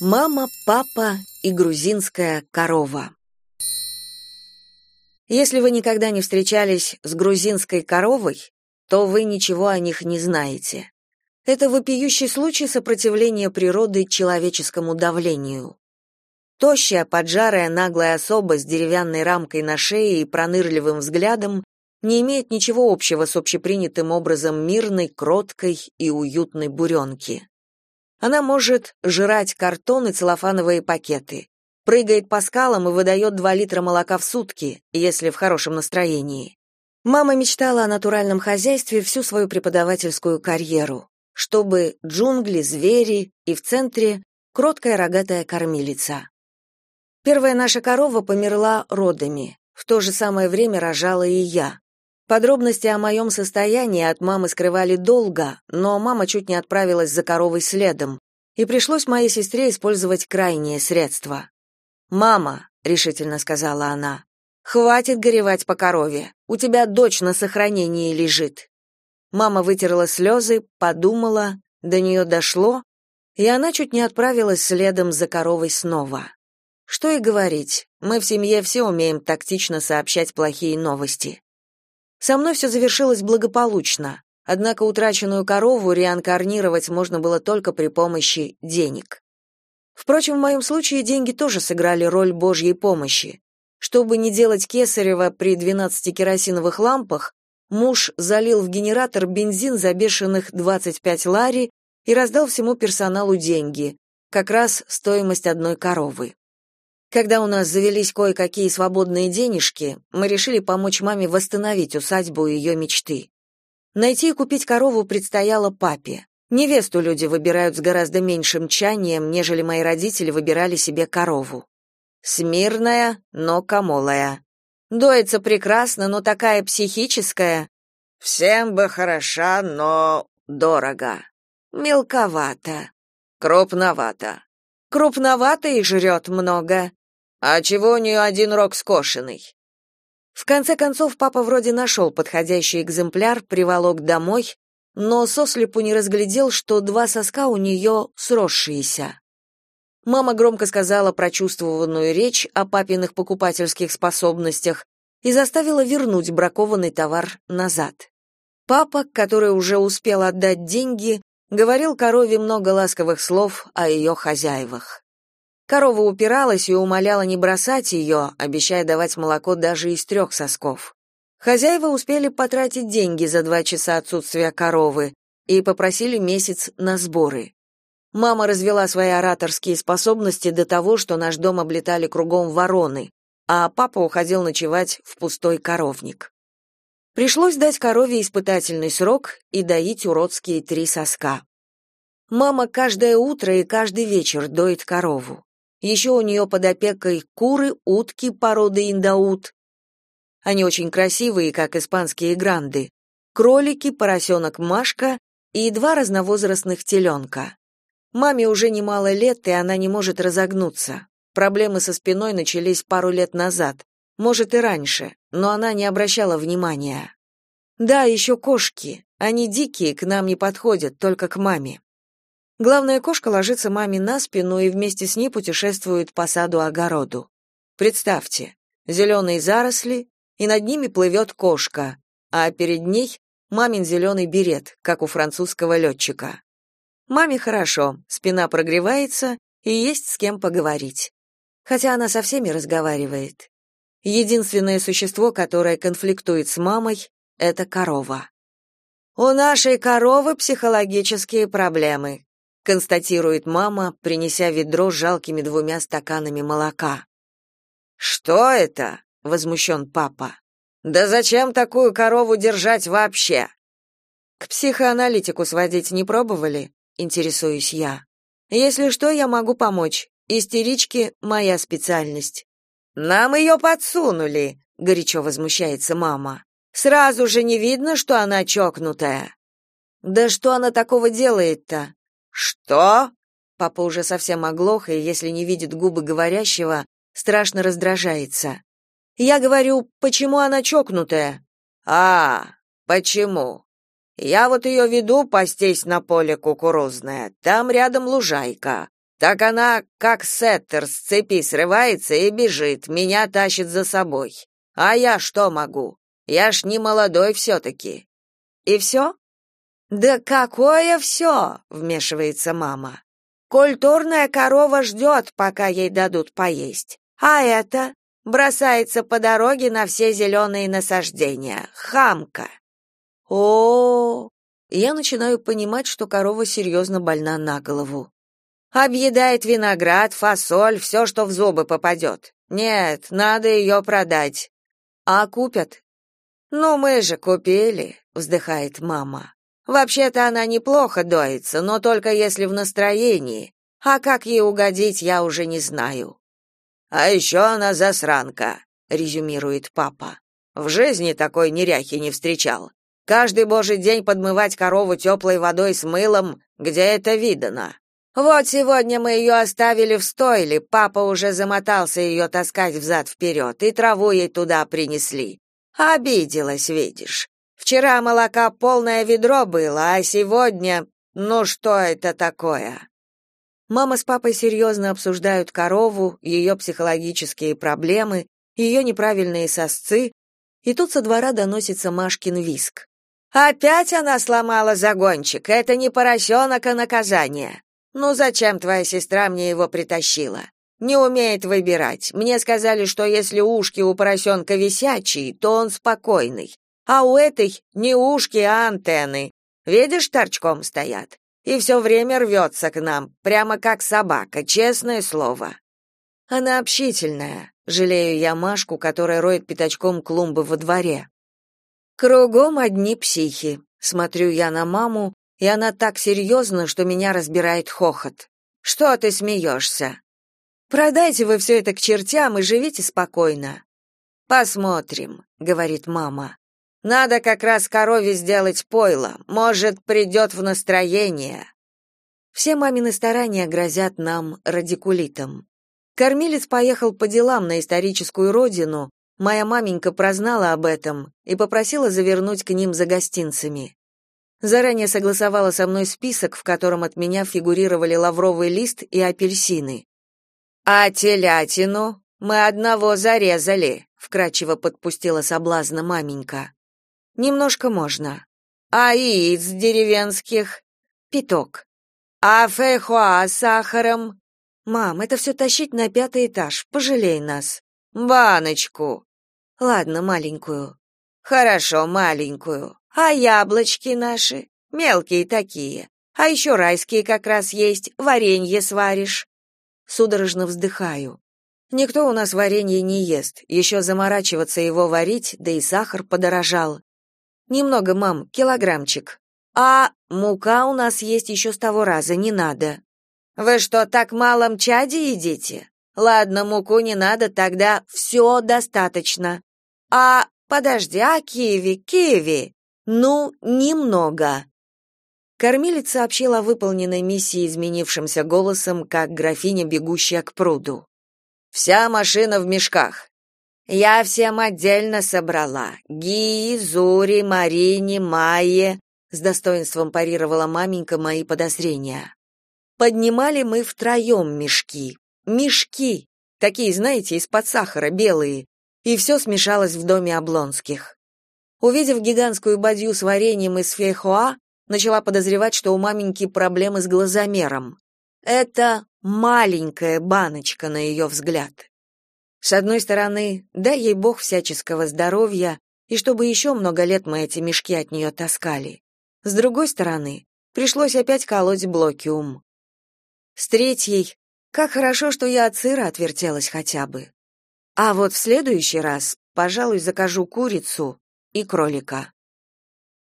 Мама, папа и грузинская корова. Если вы никогда не встречались с грузинской коровой, то вы ничего о них не знаете. Это вопиющий случай сопротивления природы человеческому давлению. Тощая, поджарая, наглая особа с деревянной рамкой на шее и пронырливым взглядом не имеет ничего общего с общепринятым образом мирной, кроткой и уютной буренки. Она может жрать картон и целлофановые пакеты, прыгает по скалам и выдает 2 литра молока в сутки, если в хорошем настроении. Мама мечтала о натуральном хозяйстве всю свою преподавательскую карьеру, чтобы джунгли, звери и в центре кроткая рогатая кормилица. Первая наша корова померла родами. В то же самое время рожала и я. Подробности о моем состоянии от мамы скрывали долго, но мама чуть не отправилась за коровой следом, и пришлось моей сестре использовать крайние средства. «Мама», — решительно сказала она, — «хватит горевать по корове, у тебя дочь на сохранении лежит». Мама вытерла слезы, подумала, до нее дошло, и она чуть не отправилась следом за коровой снова. Что и говорить, мы в семье все умеем тактично сообщать плохие новости. Со мной все завершилось благополучно, однако утраченную корову реинкарнировать можно было только при помощи денег. Впрочем, в моем случае деньги тоже сыграли роль Божьей помощи. Чтобы не делать кесарева при 12 керосиновых лампах, муж залил в генератор бензин за бешеных 25 лари и раздал всему персоналу деньги, как раз стоимость одной коровы. Когда у нас завелись кое-какие свободные денежки, мы решили помочь маме восстановить усадьбу ее мечты. Найти и купить корову предстояло папе. Невесту люди выбирают с гораздо меньшим чанием, нежели мои родители выбирали себе корову. Смирная, но комолая. Доится прекрасно, но такая психическая. Всем бы хороша, но дорого. Мелковато. Крупновато. Крупновато и жрет много. А чего у один рог скошенный? В конце концов, папа вроде нашел подходящий экземпляр, приволок домой, но сослепу не разглядел, что два соска у нее сросшиеся. Мама громко сказала прочувствованную речь о папиных покупательских способностях и заставила вернуть бракованный товар назад. Папа, который уже успел отдать деньги, говорил корове много ласковых слов о ее хозяевах. Корова упиралась и умоляла не бросать ее, обещая давать молоко даже из трех сосков. Хозяева успели потратить деньги за два часа отсутствия коровы и попросили месяц на сборы. Мама развела свои ораторские способности до того, что наш дом облетали кругом вороны, а папа уходил ночевать в пустой коровник. Пришлось дать корове испытательный срок и доить уродские три соска. Мама каждое утро и каждый вечер доит корову. Еще у нее под опекой куры, утки породы индаут. Они очень красивые, как испанские гранды. Кролики, поросенок Машка и два разновозрастных теленка. Маме уже немало лет, и она не может разогнуться. Проблемы со спиной начались пару лет назад, может и раньше, но она не обращала внимания. Да, еще кошки. Они дикие, к нам не подходят, только к маме. Главная кошка ложится маме на спину и вместе с ней путешествует по саду-огороду. Представьте, зеленые заросли, и над ними плывет кошка, а перед ней мамин зеленый берет, как у французского летчика. Маме хорошо, спина прогревается, и есть с кем поговорить. Хотя она со всеми разговаривает. Единственное существо, которое конфликтует с мамой, это корова. У нашей коровы психологические проблемы, констатирует мама, принеся ведро с жалкими двумя стаканами молока. Что это? возмущен папа. Да зачем такую корову держать вообще? К психоаналитику сводить не пробовали? интересуюсь я. Если что, я могу помочь. Истерички моя специальность. Нам ее подсунули, горячо возмущается мама. Сразу же не видно, что она чокнутая. Да что она такого делает-то? Что? Папа уже совсем оглох, и если не видит губы говорящего, страшно раздражается. Я говорю, почему она чокнутая? А, почему? Я вот ее веду пастись на поле кукурузное. Там рядом лужайка. Так она, как сеттер, с цепи срывается и бежит, меня тащит за собой. А я что могу? Я ж не молодой все-таки». «И все?» «Да какое все?» — вмешивается мама. «Культурная корова ждет, пока ей дадут поесть. А это бросается по дороге на все зеленые насаждения. Хамка!» О, -о, -о, Я начинаю понимать, что корова серьезно больна на голову. Объедает виноград, фасоль, все, что в зубы попадет. Нет, надо ее продать. А купят? Ну, мы же купили, вздыхает мама. Вообще-то она неплохо доится, но только если в настроении. А как ей угодить, я уже не знаю. А еще она засранка, резюмирует папа. В жизни такой неряхи не встречал. Каждый божий день подмывать корову теплой водой с мылом, где это видано. Вот сегодня мы ее оставили в стойле, папа уже замотался ее таскать взад вперед, и траву ей туда принесли. Обиделась, видишь. Вчера молока полное ведро было, а сегодня... Ну что это такое? Мама с папой серьезно обсуждают корову, ее психологические проблемы, ее неправильные сосцы, и тут со двора доносится Машкин виск. «Опять она сломала загончик, это не поросенок, а наказание. Ну зачем твоя сестра мне его притащила? Не умеет выбирать. Мне сказали, что если ушки у поросенка висячие, то он спокойный. А у этой не ушки, а антенны. Видишь, торчком стоят. И все время рвется к нам, прямо как собака, честное слово. Она общительная. Жалею я Машку, которая роет пятачком клумбы во дворе. Кругом одни психи. Смотрю я на маму, и она так серьезно, что меня разбирает хохот. Что ты смеешься? Продайте вы все это к чертям и живите спокойно. Посмотрим, говорит мама. Надо как раз корове сделать пойло, может, придет в настроение. Все мамины старания грозят нам радикулитом. Кормилец поехал по делам на историческую родину. Моя маменька прознала об этом и попросила завернуть к ним за гостинцами. Заранее согласовала со мной список, в котором от меня фигурировали лавровый лист и апельсины. А телятину мы одного зарезали, вкрадчиво подпустила соблазна маменька. Немножко можно. А яиц деревенских пяток. А фэйхуа с сахаром? Мам, это все тащить на пятый этаж. Пожалей нас. Баночку. Ладно, маленькую. Хорошо, маленькую. А яблочки наши? Мелкие такие. А еще райские как раз есть, варенье сваришь. Судорожно вздыхаю. Никто у нас варенье не ест, еще заморачиваться его варить, да и сахар подорожал. Немного, мам, килограммчик. А мука у нас есть еще с того раза, не надо. Вы что, так малом чаде едите? Ладно, муку не надо, тогда все достаточно. А, подожди, а киви, киви? Ну, немного. Кормилец сообщила о выполненной миссии изменившимся голосом, как графиня, бегущая к пруду. Вся машина в мешках. Я всем отдельно собрала. Ги, Зури, Марине, Майе, с достоинством парировала маменька мои подозрения. Поднимали мы втроем мешки. Мешки, такие, знаете, из-под сахара, белые. И все смешалось в доме Облонских. Увидев гигантскую бадью с вареньем из фейхоа, начала подозревать, что у маменьки проблемы с глазомером. Это маленькая баночка, на ее взгляд. С одной стороны, дай ей бог всяческого здоровья, и чтобы еще много лет мы эти мешки от нее таскали. С другой стороны, пришлось опять колоть блокиум. С третьей, как хорошо, что я от сыра отвертелась хотя бы. А вот в следующий раз, пожалуй, закажу курицу и кролика.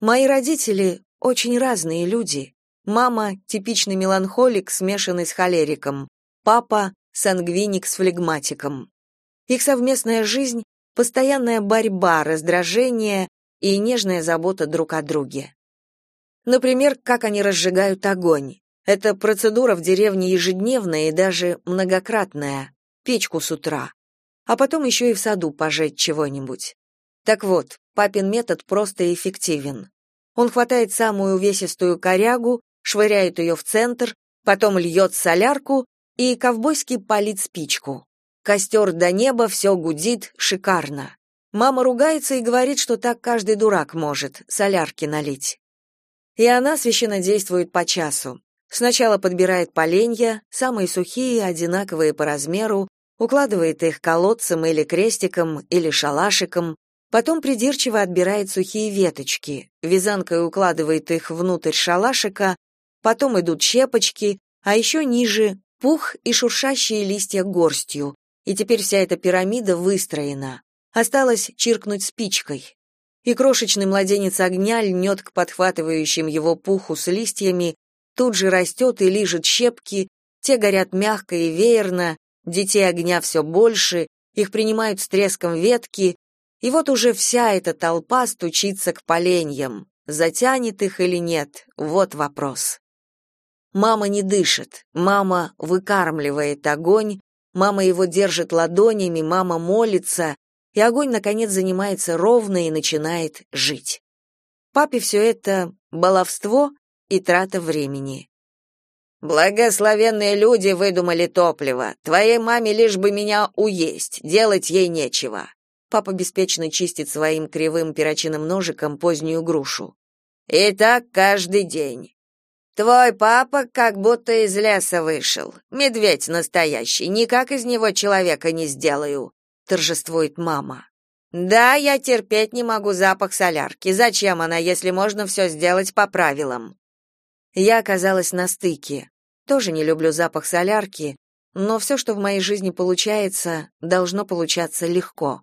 Мои родители очень разные люди. Мама типичный меланхолик, смешанный с холериком. Папа сангвиник с флегматиком. Их совместная жизнь постоянная борьба, раздражение и нежная забота друг о друге. Например, как они разжигают огонь. Эта процедура в деревне ежедневная и даже многократная. Печку с утра. А потом еще и в саду пожечь чего-нибудь. Так вот, папин метод просто эффективен. Он хватает самую увесистую корягу, швыряет ее в центр, потом льет солярку и ковбойский палит спичку. Костер до неба, все гудит, шикарно. Мама ругается и говорит, что так каждый дурак может, солярки налить. И она священно действует по часу. Сначала подбирает поленья, самые сухие, одинаковые по размеру, укладывает их колодцем или крестиком, или шалашиком, потом придирчиво отбирает сухие веточки, вязанкой укладывает их внутрь шалашика, потом идут щепочки, а еще ниже — пух и шуршащие листья горстью, и теперь вся эта пирамида выстроена. Осталось чиркнуть спичкой. И крошечный младенец огня льнет к подхватывающим его пуху с листьями, тут же растет и лижет щепки, те горят мягко и веерно, детей огня все больше, их принимают с треском ветки, и вот уже вся эта толпа стучится к поленьям. Затянет их или нет, вот вопрос. Мама не дышит, мама выкармливает огонь, мама его держит ладонями, мама молится, и огонь, наконец, занимается ровно и начинает жить. Папе все это баловство и трата времени. «Благословенные люди выдумали топливо. Твоей маме лишь бы меня уесть, делать ей нечего». Папа беспечно чистит своим кривым перочинным ножиком позднюю грушу. «И так каждый день. Твой папа как будто из леса вышел. Медведь настоящий, никак из него человека не сделаю торжествует мама. Да, я терпеть не могу запах солярки. Зачем она, если можно все сделать по правилам? Я оказалась на стыке. Тоже не люблю запах солярки, но все, что в моей жизни получается, должно получаться легко.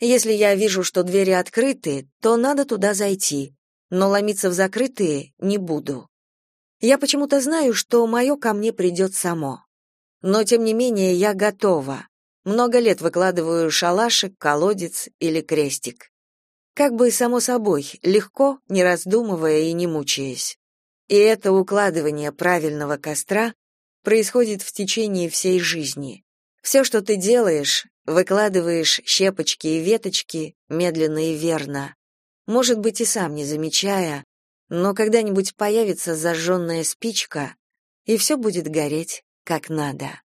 Если я вижу, что двери открыты, то надо туда зайти, но ломиться в закрытые не буду. Я почему-то знаю, что мое ко мне придет само. Но тем не менее я готова. Много лет выкладываю шалашик, колодец или крестик. Как бы само собой, легко, не раздумывая и не мучаясь. И это укладывание правильного костра происходит в течение всей жизни. Все, что ты делаешь, выкладываешь щепочки и веточки медленно и верно. Может быть, и сам не замечая, но когда-нибудь появится зажженная спичка, и все будет гореть как надо.